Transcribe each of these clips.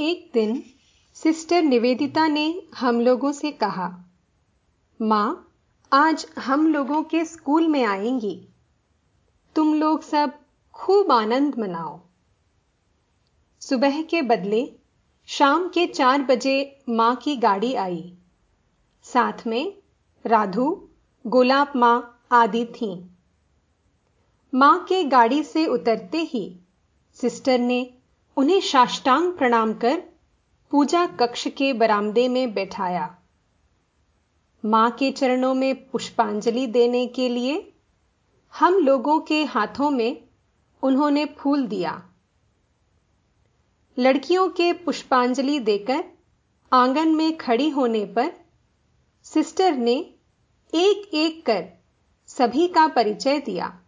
एक दिन सिस्टर निवेदिता ने हम लोगों से कहा, माँ, आज हम लोगों के स्कूल में आएँगी। तुम लोग सब खूब आनंद मनाओ। सुबह के बदले शाम के चार बजे माँ की गाड़ी आई। साथ में राधु, गोलाब माँ आदि थीं। माँ के गाड़ी से उतरते ही सिस्टर ने उन्हें साष्टांग प्रणाम कर पूजा कक्ष के बरामदे में बैठाया। माँ के चरणों में पुष्पांजलि देने के लिए हम लोगों के हाथों में उन्होंने फूल दिया। लड़कियों के पुष्पांजलि देकर आँगन में खड़ी होने पर सिस्टर ने एक एक कर सभी का परिचय दिया।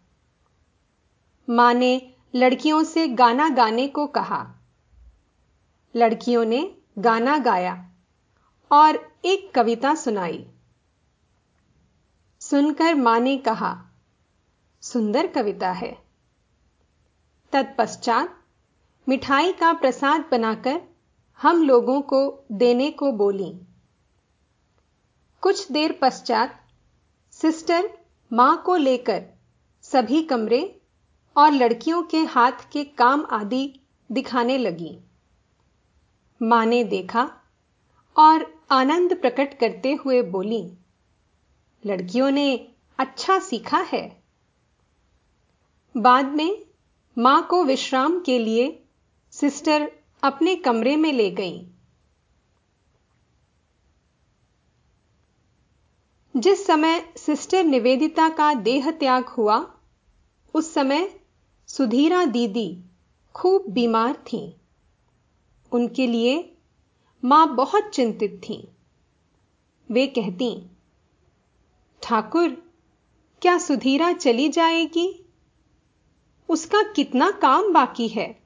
माँ ने लड़कियों से गाना गाने को कहा। लड़कियों ने गाना गाया और एक कविता सुनाई। सुनकर माँ ने कहा, सुंदर कविता है। तत्पश्चात मिठाई का प्रसाद बनाकर हम लोगों को देने को बोली। कुछ देर पश्चात सिस्टर माँ को लेकर सभी कमरे और लड़कियों के हाथ के काम आदि दिखाने लगी। माँ ने देखा और आनंद प्रकट करते हुए बोली, लड़कियों ने अच्छा सीखा है। बाद में माँ को विश्राम के लिए सिस्टर अपने कमरे में ले गई। जिस समय सिस्टर निवेदिता का देह त्याग हुआ, उस समय सुधीरा दीदी खूब बीमार थीं। उनके लिए माँ बहुत चिंतित थीं। वे कहती, ठाकुर, क्या सुधीरा चली जाएगी? उसका कितना काम बाकी है?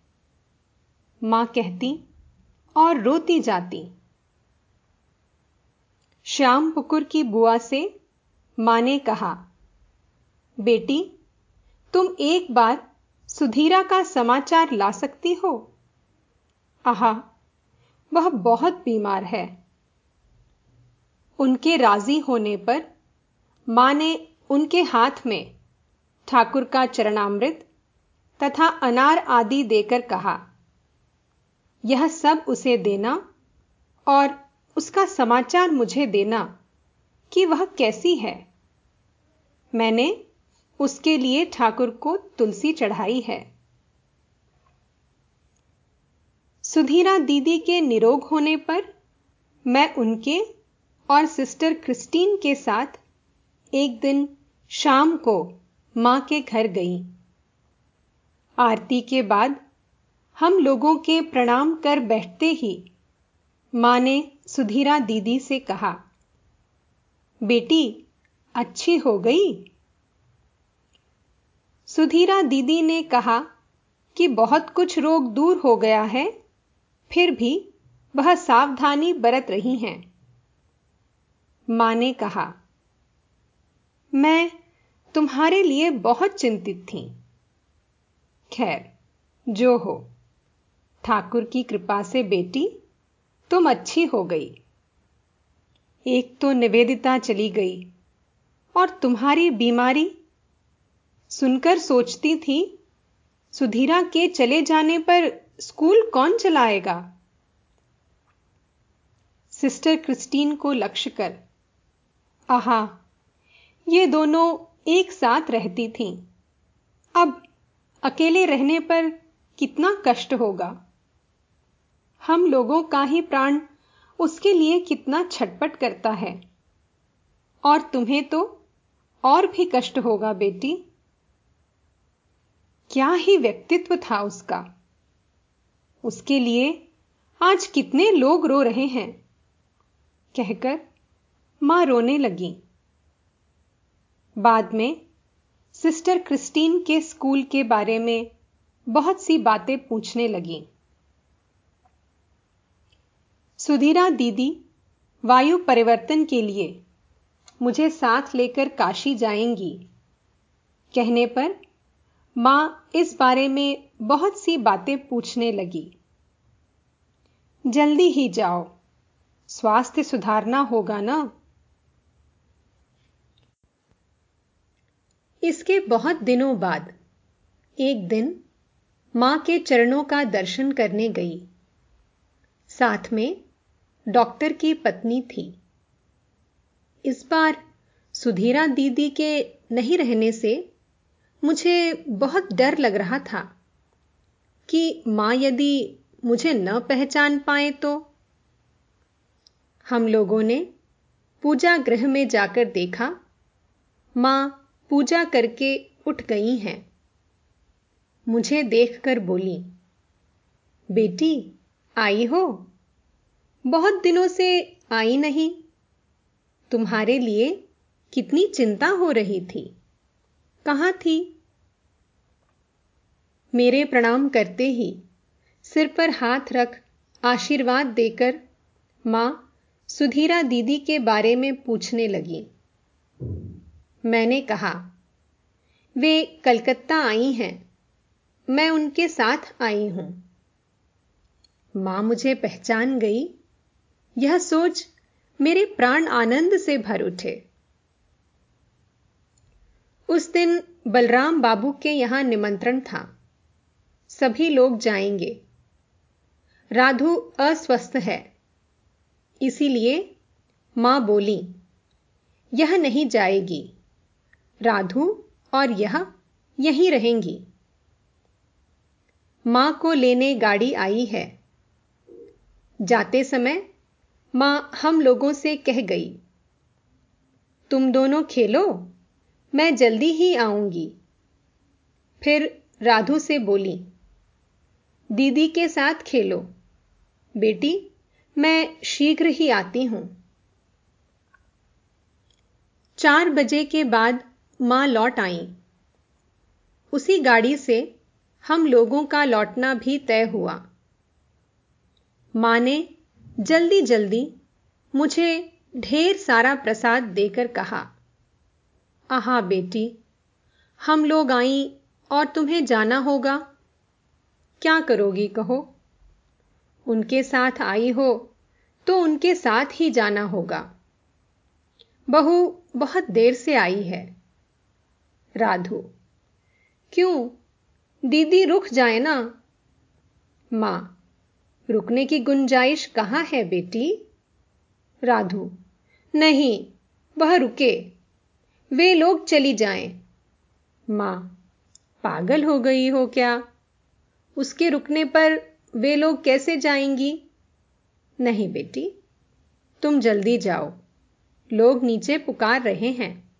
माँ कहती, और रोती जाती। श्याम पुकुर की बुआ से माँ ने कहा, बेटी, तुम एक बार सुधीरा का समाचार ला सकती हो? आहा, वह बहुत बीमार है। उनके राज़ी होने पर माँ ने उनके हाथ में ठाकुर का चरणामृत तथा अनार आदि देकर कहा, यह सब उसे देना और उसका समाचार मुझे देना कि वह कैसी है। मैंने उसके लिए ठाकुर को तुलसी चढ़ाई है। सुधीरा दीदी के निरोग होने पर मैं उनके और सिस्टर क्रिस्टीन के साथ एक दिन शाम को माँ के घर गई। आरती के बाद हम लोगों के प्रणाम कर बैठते ही माँ ने सुधीरा दीदी से कहा, बेटी, अच्छी हो गई? सुधीरा दीदी ने कहा कि बहुत कुछ रोग दूर हो गया है, फिर भी वह सावधानी बरत रही हैं। माँ ने कहा, मैं तुम्हारे लिए बहुत चिंतित थी। खैर, जो हो, ठाकुर की कृपा से बेटी, तुम अच्छी हो गई। एक तो निवेदिता चली गई और तुम्हारी बीमारी सुनकर सोचती थी, सुधीरा के चले जाने पर स्कूल कौन चलाएगा? सिस्टर क्रिस्टीन को लक्ष्य कर। आहा, ये दोनों एक साथ रहती थीं। अब अकेले रहने पर कितना कष्ट होगा। हम लोगों का ही प्राण उसके लिए कितना छटपट करता है। और तुम्हें तो और भी कष्ट होगा, बेटी। क्या ही व्यक्तित्व था उसका? उसके लिए आज कितने लोग रो रहे हैं? कहकर माँ रोने लगी। बाद में सिस्टर क्रिस्टीन के स्कूल के बारे में बहुत सी बातें पूछने लगी। सुधीरा दीदी, वायु परिवर्तन के लिए मुझे साथ लेकर काशी जाएँगी। कहने पर माँ इस बारे में बहुत सी बातें पूछने लगी। जल्दी ही जाओ। स्वास्थ्य सुधारना होगा ना? इसके बहुत दिनों बाद, एक दिन, माँ के चरणों का दर्शन करने गई। साथ में, डॉक्टर की पत्नी थी। इस बार, सुधीरा दीदी के नहीं रहने से मुझे बहुत डर लग रहा था कि माँ यदि मुझे न पहचान पाए तो? हम लोगों ने पूजा गृह में जाकर देखा। माँ पूजा करके उठ गई हैं। मुझे देखकर बोली, बेटी, आई हो? बहुत दिनों से आई नहीं। तुम्हारे लिए कितनी चिंता हो रही थी। कहाँ थी? मेरे प्रणाम करते ही सिर पर हाथ रख आशीर्वाद देकर माँ सुधीरा दीदी के बारे में पूछने लगी। मैंने कहा, वे कलकत्ता आई हैं। मैं उनके साथ आई हूँ। माँ मुझे पहचान गई। यह सोच मेरे प्राण आनंद से भर उठे। उस दिन बलराम बाबू के यहाँ निमंत्रण था। सभी लोग जाएँगे। राधु अस्वस्थ है। इसीलिए माँ बोली, यह नहीं जाएगी। राधु और यह यहीं रहेंगी। माँ को लेने गाड़ी आई है। जाते समय माँ हम लोगों से कह गई, तुम दोनों खेलो मैं जल्दी ही आऊँगी। फिर राधु से बोली, दीदी के साथ खेलो। बेटी, मैं शीघ्र ही आती हूँ। चार बजे के बाद माँ लौट आई। उसी गाड़ी से हम लोगों का लौटना भी तय हुआ। माँ ने जल्दी जल्दी मुझे ढेर सारा प्रसाद देकर कहा आहा बेटी, हम लोग आई और तुम्हें जाना होगा। क्या करोगी कहो? उनके साथ आई हो तो उनके साथ ही जाना होगा। बहू बहुत देर से आई है। राधु, क्यों? दीदी रुक जाए ना। माँ, रुकने की गुंजाइश कहाँ है बेटी? राधु, नहीं, वह रुके। वे लोग चली जाएँ। माँ, पागल हो गई हो क्या? उसके रुकने पर वे लोग कैसे जाएँगी? नहीं बेटी, तुम जल्दी जाओ। लोग नीचे पुकार रहे हैं।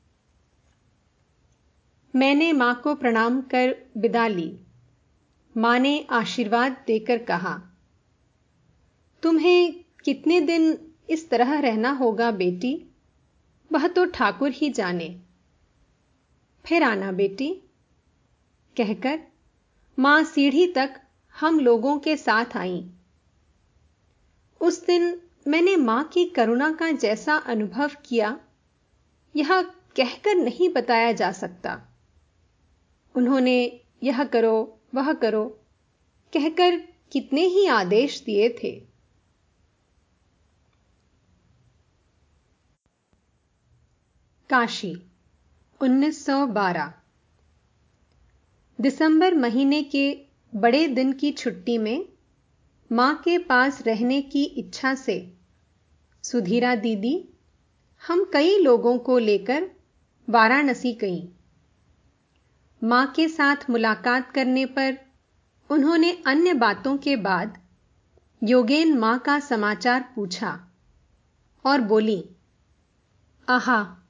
मैंने माँ को प्रणाम कर विदा ली। माँ ने आशीर्वाद देकर कहा, तुम्हें कितने दिन इस तरह रहना होगा बेटी? वह तो ठाकुर ही जाने। फिर आना बेटी। कहकर, माँ सीढ़ी तक हम लोगों के साथ आई। उस दिन मैंने माँ की करुणा का जैसा अनुभव किया, यह कहकर नहीं बताया जा सकता। उन्होंने, यह करो, वह करो, कहकर कितने ही आदेश दिए थे। काशी 1912 दिसंबर महीने के बड़े दिन की छुट्टी में माँ के पास रहने की इच्छा से सुधीरा दीदी, हम कई लोगों को लेकर वाराणसी गई। माँ के साथ मुलाकात करने पर उन्होंने अन्य बातों के बाद योगेन माँ का समाचार पूछा और बोली, आहा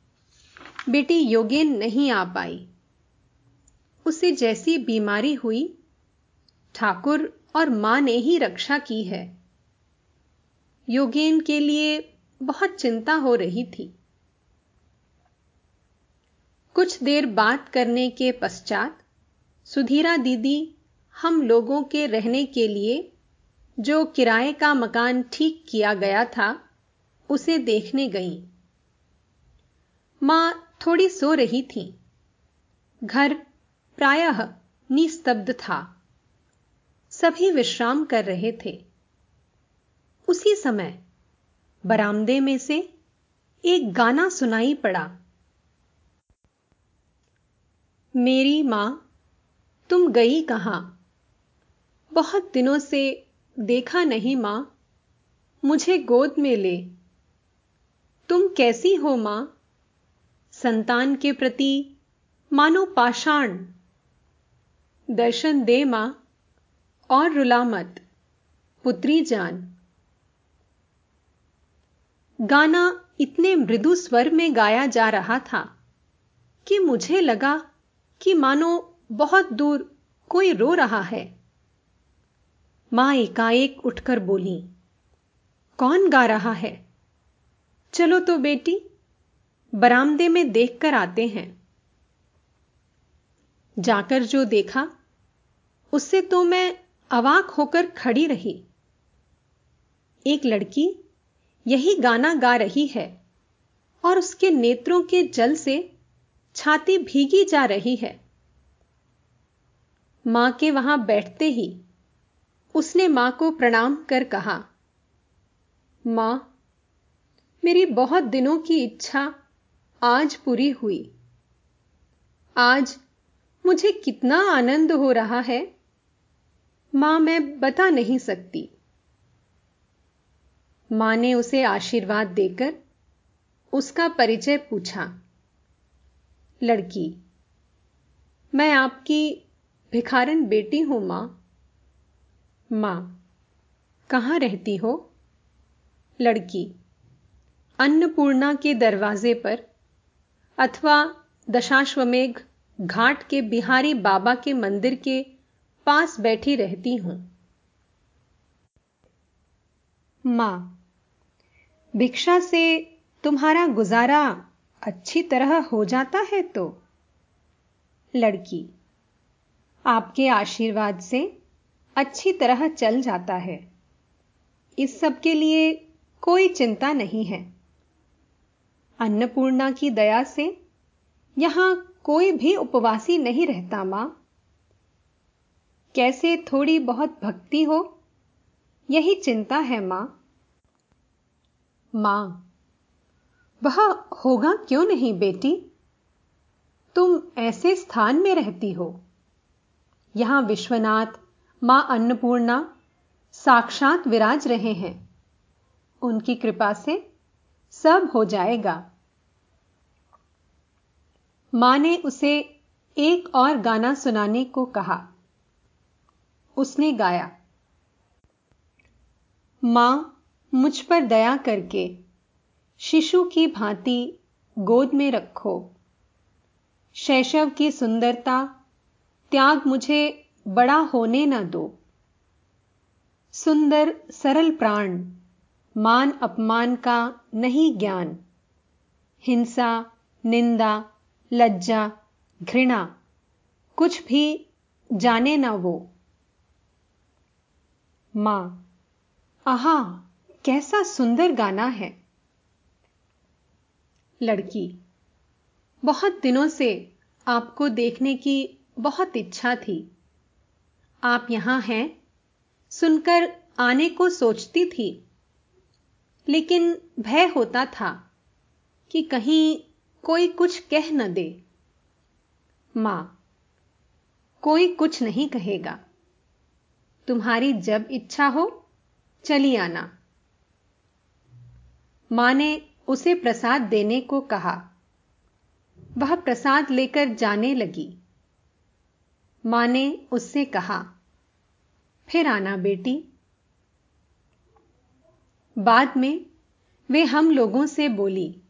बेटी योगेन नहीं आ पाई। उसे जैसी बीमारी हुई, ठाकुर और माँ ने ही रक्षा की है। योगेन के लिए बहुत चिंता हो रही थी। कुछ देर बात करने के पश्चात सुधीरा दीदी, हम लोगों के रहने के लिए जो किराए का मकान ठीक किया गया था, उसे देखने गई। माँ थोड़ी सो रही थी। घर प्रायः निस्तब्ध था। सभी विश्राम कर रहे थे। उसी समय बरामदे में से एक गाना सुनाई पड़ा। मेरी माँ, तुम गई कहाँ? बहुत दिनों से देखा नहीं माँ, मुझे गोद में ले। तुम कैसी हो माँ? संतान के प्रति मानो पाषाण। दर्शन दे माँ, और रुला मत, पुत्री जान। गाना इतने मृदु स्वर में गाया जा रहा था कि मुझे लगा कि मानो बहुत दूर कोई रो रहा है। माँ एकाएक उठकर बोली, कौन गा रहा है? चलो तो बेटी बरामदे में देखकर आते हैं। जाकर जो देखा, उससे तो मैं अवाक होकर खड़ी रही। एक लड़की यही गाना गा रही है और उसके नेत्रों के जल से छाती भीगी जा रही है। माँ के वहाँ बैठते ही उसने माँ को प्रणाम कर कहा, माँ, मेरी बहुत दिनों की इच्छा आज पूरी हुई। आज मुझे कितना आनंद हो रहा है। माँ, मैं बता नहीं सकती। माँ ने उसे आशीर्वाद देकर उसका परिचय पूछा। लड़की, मैं आपकी भिखारन बेटी हूँ माँ। माँ, कहाँ रहती हो? लड़की, अन्नपूर्णा के दरवाजे पर अथवा दशाश्वमेघ घाट के बिहारी बाबा के मंदिर के पास बैठी रहती हूँ। माँ, भिक्षा से तुम्हारा गुजारा अच्छी तरह हो जाता है तो? लड़की, आपके आशीर्वाद से अच्छी तरह चल जाता है। इस सब के लिए कोई चिंता नहीं है। अन्नपूर्णा की दया से यहाँ कोई भी उपवासी नहीं रहता, माँ। कैसे थोड़ी बहुत भक्ति हो, यही चिंता है, माँ। माँ, वह होगा क्यों नहीं, बेटी? तुम ऐसे स्थान में रहती हो। यहाँ विश्वनाथ, माँ अन्नपूर्णा साक्षात विराज रहे हैं। उनकी कृपा से सब हो जाएगा। माँ ने उसे एक और गाना सुनाने को कहा। उसने गाया, माँ, मुझ पर दया करके शिशु की भांति गोद में रखो। शैशव की सुंदरता त्याग मुझे बड़ा होने न दो। सुंदर सरल प्राण मान अपमान का नहीं ज्ञान। हिंसा, निंदा, लज्जा, घृणा, कुछ भी जाने ना वो। माँ, आहा, कैसा सुंदर गाना है। लड़की, बहुत दिनों से आपको देखने की बहुत इच्छा थी। आप यहाँ हैं, सुनकर आने को सोचती थी। लेकिन भय होता था कि कहीं कोई कुछ कह न दे। माँ, कोई कुछ नहीं कहेगा। तुम्हारी जब इच्छा हो, चली आना। माँ ने उसे प्रसाद देने को कहा। वह प्रसाद लेकर जाने लगी। माँ ने उससे कहा, फिर आना बेटी। बाद में वे हम लोगों से बोली,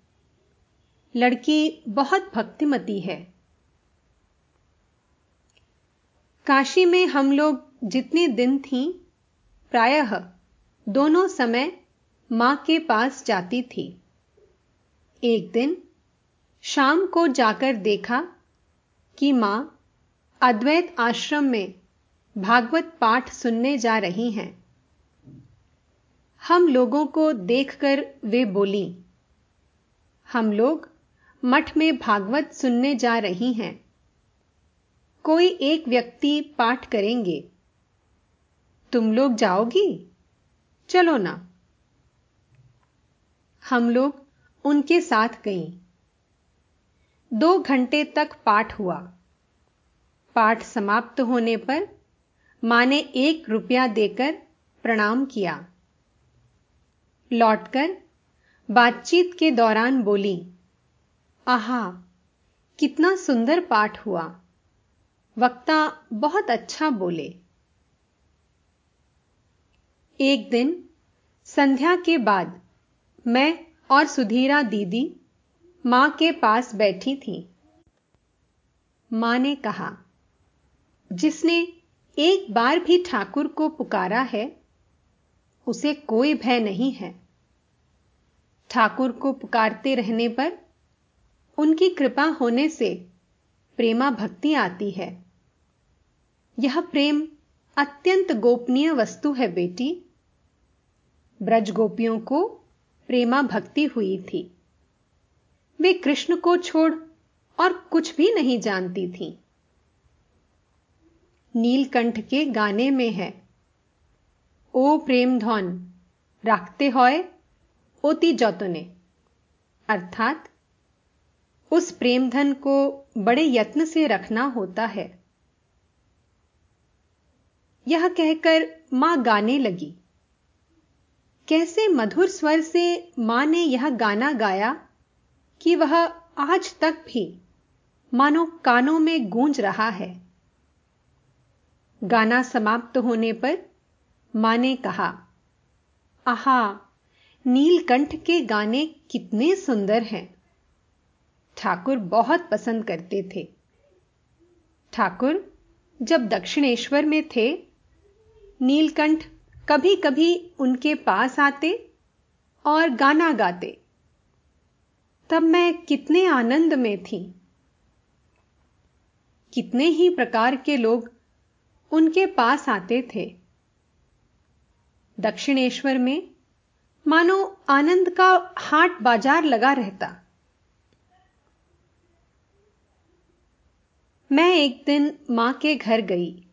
लड़की बहुत भक्तिमती है। काशी में हम लोग जितने दिन थीं, प्रायः दोनों समय माँ के पास जाती थी। एक दिन शाम को जाकर देखा कि माँ अद्वैत आश्रम में भागवत पाठ सुनने जा रही हैं। हम लोगों को देखकर वे बोली, हम लोग मठ में भागवत सुनने जा रही हैं। कोई एक व्यक्ति पाठ करेंगे। तुम लोग जाओगी? चलो ना। हम लोग उनके साथ गई। दो घंटे तक पाठ हुआ। पाठ समाप्त होने पर माँ ने एक रुपया देकर प्रणाम किया। लौटकर बातचीत के दौरान बोली, आहा, कितना सुंदर पाठ हुआ। वक्ता बहुत अच्छा बोले। एक दिन, संध्या के बाद, मैं और सुधीरा दीदी माँ के पास बैठी थी। माँ ने कहा, जिसने एक बार भी ठाकुर को पुकारा है उसे कोई भय नहीं है। ठाकुर को पुकारते रहने पर उनकी कृपा होने से प्रेमा भक्ति आती है। यह प्रेम अत्यंत गोपनीय वस्तु है बेटी। ब्रज गोपियों को प्रेमा भक्ति हुई थी। वे कृष्ण को छोड़ और कुछ भी नहीं जानती थीं। नीलकंठ के गाने में है। ओ प्रेम धौन रखते होए ओती जौतने अर्थात उस प्रेमधन को बड़े यत्न से रखना होता है यह कहकर माँ गाने लगी कैसे मधुर स्वर से माँ ने यह गाना गाया कि वह आज तक भी मानो कानों में गूंज रहा है। गाना समाप्त होने पर माँ ने कहा, आहा, नीलकंठ के गाने कितने सुंदर हैं। ठाकुर बहुत पसंद करते थे। ठाकुर जब दक्षिणेश्वर में थे, नीलकंठ कभी कभी उनके पास आते और गाना गाते। तब मैं कितने आनंद में थी। कितने ही प्रकार के लोग उनके पास आते थे। दक्षिणेश्वर में, मानो आनंद का हाट बाज़ार लगा रहता। मैं एक दिन माँ के घर गई।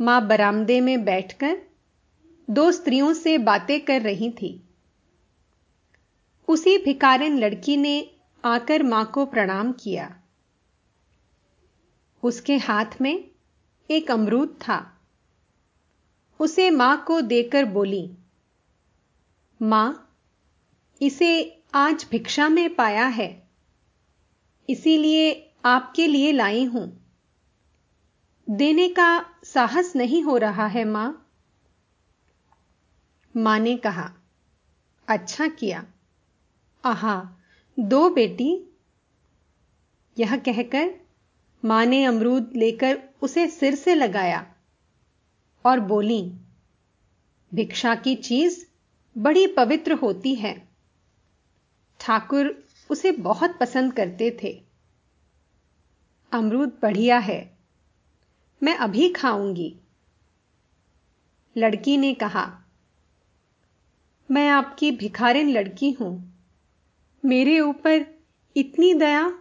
माँ बरामदे में बैठकर दो स्त्रियों से बातें कर रही थी। उसी भिकारिन लड़की ने आकर माँ को प्रणाम किया। उसके हाथ में एक अमरूद था। उसे माँ को देकर बोली, माँ, इसे आज भिक्षा में पाया है। इसीलिए आपके लिए लाई हूँ। देने का साहस नहीं हो रहा है, माँ। माँ ने कहा अच्छा किया। आहा, दो बेटी। यह कहकर माँ ने अमरूद लेकर उसे सिर से लगाया। और बोली, भिक्षा की चीज़ बड़ी पवित्र होती है। ठाकुर उसे बहुत पसंद करते थे। अमरूद बढ़िया है, मैं अभी खाऊँगी। लड़की ने कहा, मैं आपकी भिखारिन लड़की हूँ, मेरे ऊपर इतनी दया?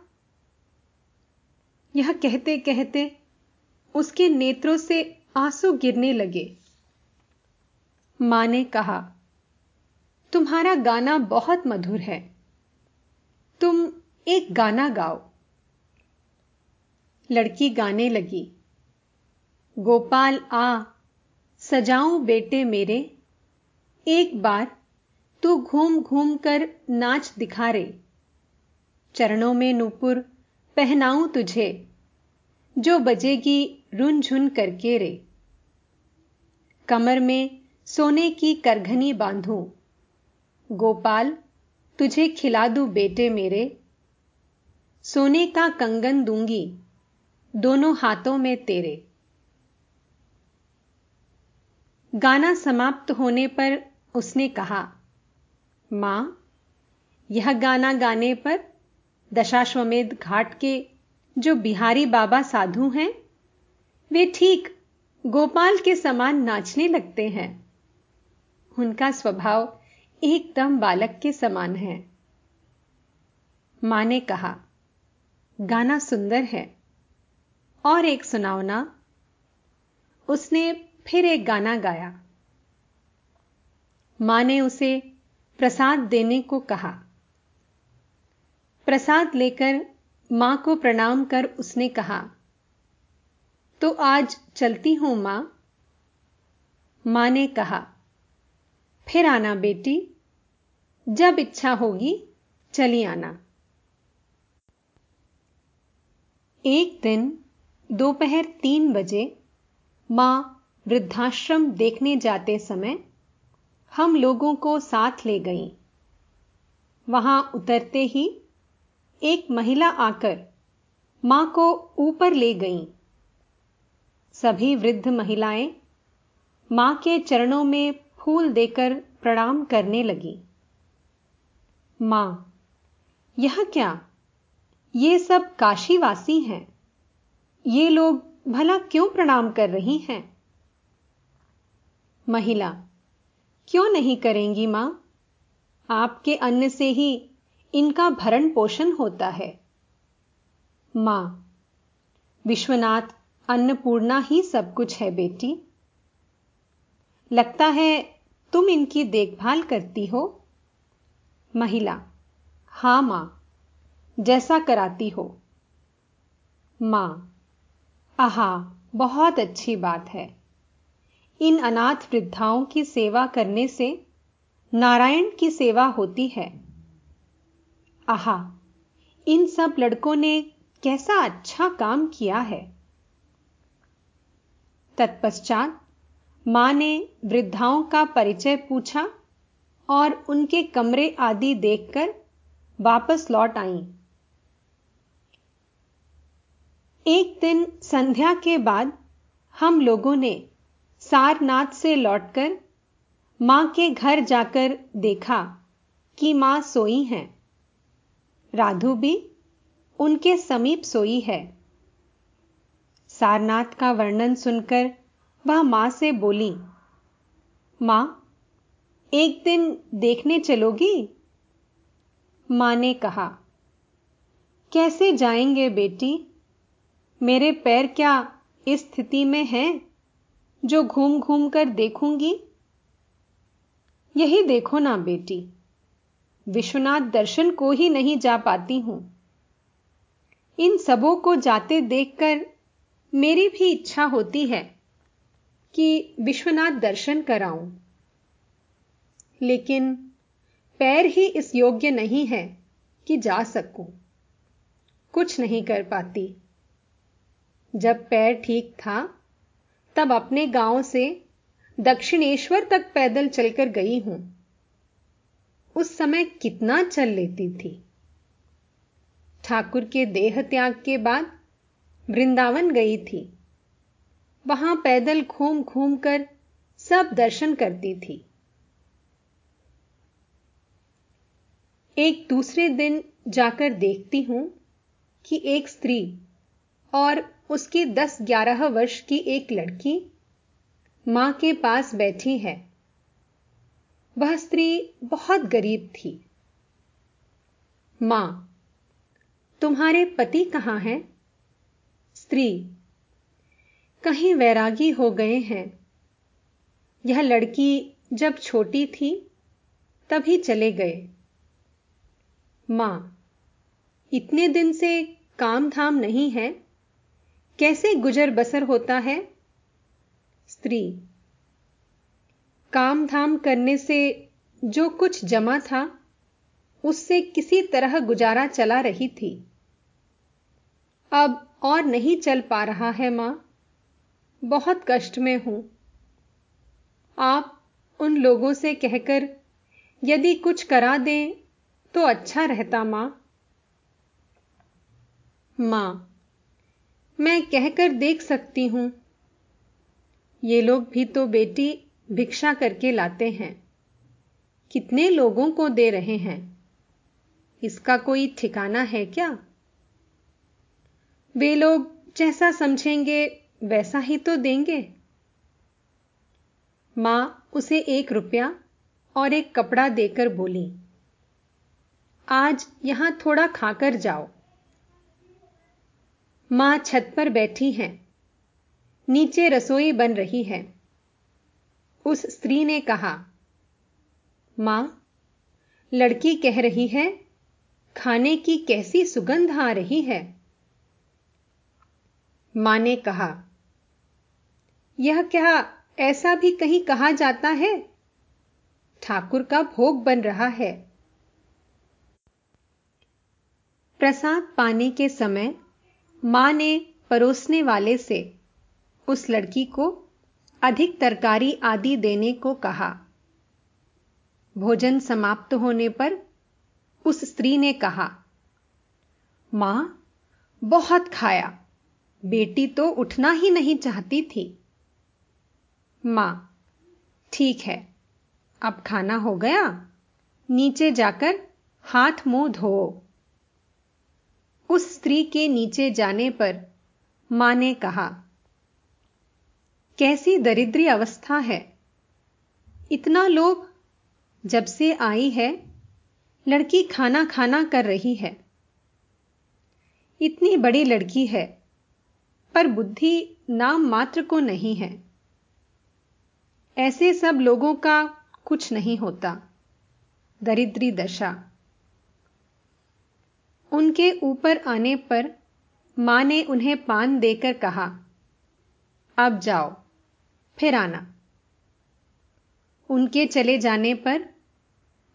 यह कहते कहते उसके नेत्रों से आँसू गिरने लगे। माँ ने कहा, तुम्हारा गाना बहुत मधुर है। तुम एक गाना गाओ। लड़की गाने लगी, गोपाल आ, सजाऊं बेटे मेरे, एक बार तू घूम घूम कर नाच दिखा रे। चरणों में नूपुर पहनाऊं तुझे, जो बजेगी रुनझुन करके रे। कमर में सोने की करघनी बांधूं। गोपाल, तुझे खिला दूँ बेटे मेरे। सोने का कंगन दूँगी, दोनों हाथों में तेरे। गाना समाप्त होने पर उसने कहा, माँ, यह गाना गाने पर दशाश्वमेध घाट के जो बिहारी बाबा साधु हैं वे ठीक गोपाल के समान नाचने लगते हैं। उनका स्वभाव एकदम बालक के समान है। माँ ने कहा, गाना सुंदर है। और एक सुनावना उसने फिर एक गाना गाया। माँ ने उसे प्रसाद देने को कहा। प्रसाद लेकर माँ को प्रणाम कर उसने कहा तो आज चलती हूँ माँ। माँ ने कहा, फिर आना बेटी। जब इच्छा होगी, चली आना। एक दिन, दोपहर तीन बजे, माँ वृद्धाश्रम देखने जाते समय हम लोगों को साथ ले गई। वहाँ उतरते ही एक महिला आकर माँ को ऊपर ले गई। सभी वृद्ध महिलाएँ माँ के चरणों में फूल देकर प्रणाम करने लगी। माँ, यह क्या? ये सब काशीवासी हैं। ये लोग भला क्यों प्रणाम कर रही हैं? महिला, क्यों नहीं करेंगी माँ? आपके अन्न से ही इनका भरण पोषण होता है। माँ, विश्वनाथ अन्नपूर्णा ही सब कुछ है बेटी। लगता है तुम इनकी देखभाल करती हो। महिला, हाँ माँ, जैसा कराती हो। माँ, आहा, बहुत अच्छी बात है। इन अनाथ वृद्धाओं की सेवा करने से नारायण की सेवा होती है। आहा, इन सब लड़कों ने कैसा अच्छा काम किया है। तत्पश्चात माँ ने वृद्धाओं का परिचय पूछा और उनके कमरे आदि देखकर वापस लौट आईं। एक दिन संध्या के बाद हम लोगों ने सारनाथ से लौटकर माँ के घर जाकर देखा कि माँ सोई हैं। राधु भी उनके समीप सोई है। सारनाथ का वर्णन सुनकर वह माँ से बोली, माँ, एक दिन देखने चलोगी? माँ ने कहा, कैसे जाएँगे बेटी? मेरे पैर क्या इस स्थिति में हैं जो घूम घूम कर देखूँगी? यही देखो ना बेटी, विश्वनाथ दर्शन को ही नहीं जा पाती हूँ। इन सबों को जाते देखकर मेरी भी इच्छा होती है कि विश्वनाथ दर्शन कराऊं। लेकिन पैर ही इस योग्य नहीं है कि जा सकूँ। कुछ नहीं कर पाती। जब पैर ठीक था, तब अपने गाँव से दक्षिणेश्वर तक पैदल चलकर गई हूँ। उस समय कितना चल लेती थी। ठाकुर के देह त्याग के बाद वृंदावन गई थी। वहाँ पैदल घूम घूम कर सब दर्शन करती थी। एक दूसरे दिन जाकर देखती हूँ कि एक स्त्री और उसकी दस ग्यारह वर्ष की एक लड़की माँ के पास बैठी है। वह स्त्री बहुत गरीब थी। माँ, तुम्हारे पति कहाँ हैं? स्त्री। कहीं वैरागी हो गए हैं। यह लड़की जब छोटी थी, तभी चले गए। माँ, इतने दिन से काम धाम नहीं है। कैसे गुजर बसर होता है? स्त्री काम धाम करने से जो कुछ जमा था, उससे किसी तरह गुजारा चला रही थी। अब और नहीं चल पा रहा है माँ। बहुत कष्ट में हूँ। आप उन लोगों से कहकर यदि कुछ करा दें तो अच्छा रहता माँ। माँ, मैं कहकर देख सकती हूँ। ये लोग भी तो बेटी भिक्षा करके लाते हैं। कितने लोगों को दे रहे हैं। इसका कोई ठिकाना है क्या? वे लोग जैसा समझेंगे, वैसा ही तो देंगे। माँ उसे एक रुपया और एक कपड़ा देकर बोली, आज यहाँ थोड़ा खाकर जाओ। माँ छत पर बैठी हैं। नीचे रसोई बन रही है। उस स्त्री ने कहा, माँ, लड़की कह रही है, खाने की कैसी सुगंध आ रही है? माँ ने कहा, यह क्या ऐसा भी कहीं कहा जाता है? ठाकुर का भोग बन रहा है। प्रसाद पाने के समय माँ ने परोसने वाले से उस लड़की को अधिक तरकारी आदि देने को कहा। भोजन समाप्त होने पर उस स्त्री ने कहा, माँ, बहुत खाया। बेटी तो उठना ही नहीं चाहती थी। माँ, ठीक है, अब खाना हो गया? नीचे जाकर हाथ मुँह धो। उस स्त्री के नीचे जाने पर माँ ने कहा, कैसी दरिद्री अवस्था है। इतना लोभ जब से आई है, लड़की खाना खाना कर रही है। इतनी बड़ी लड़की है पर बुद्धि नाम मात्र को नहीं है। ऐसे सब लोगों का कुछ नहीं होता। दरिद्री दशा। उनके ऊपर आने पर माँ ने उन्हें पान देकर कहा, अब जाओ, फिर आना। उनके चले जाने पर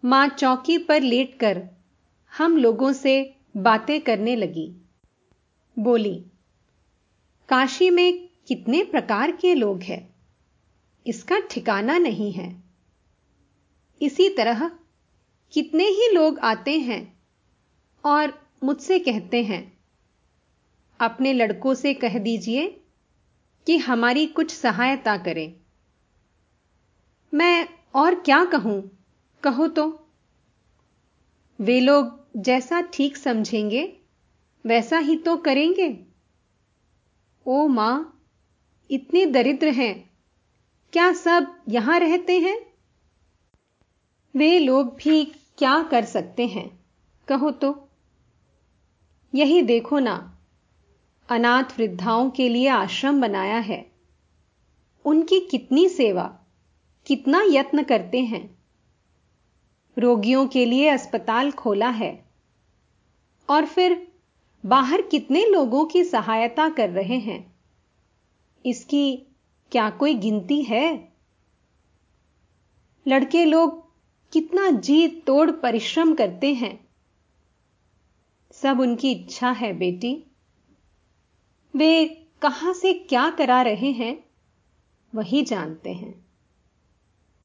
माँ चौकी पर लेटकर हम लोगों से बातें करने लगी। बोली काशी में कितने प्रकार के लोग हैं? इसका ठिकाना नहीं है। इसी तरह कितने ही लोग आते हैं और मुझसे कहते हैं, अपने लड़कों से कह दीजिए कि हमारी कुछ सहायता करें। मैं और क्या कहूँ? कहो तो। वे लोग जैसा ठीक समझेंगे, वैसा ही तो करेंगे। ओ माँ, इतने दरिद्र हैं। क्या सब यहाँ रहते हैं? वे लोग भी क्या कर सकते हैं? कहो तो। यही देखो ना, अनाथ वृद्धाओं के लिए आश्रम बनाया है। उनकी कितनी सेवा, कितना यत्न करते हैं। रोगियों के लिए अस्पताल खोला है। और फिर बाहर कितने लोगों की सहायता कर रहे हैं? इसकी क्या कोई गिनती है? लड़के लोग कितना जी तोड़ परिश्रम करते हैं। सब उनकी इच्छा है, बेटी। वे कहाँ से क्या करा रहे हैं, वही जानते हैं।